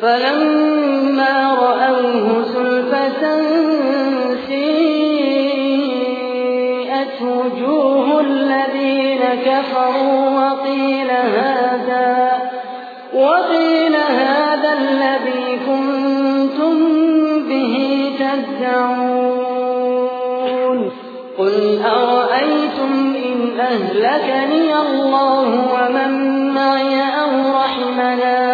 فلما رأوه سلفة سيئت وجوه الذين كفروا وقيل هذا وقيل هذا الذي كنتم به تدعون قل أرأيتم إن أهلكني الله ومن معي أو رحمنا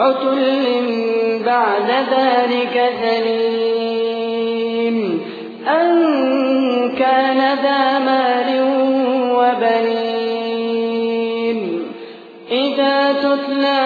عتل بعد ذلك سليم أن كان ذا مال وبنين. إذا تتلى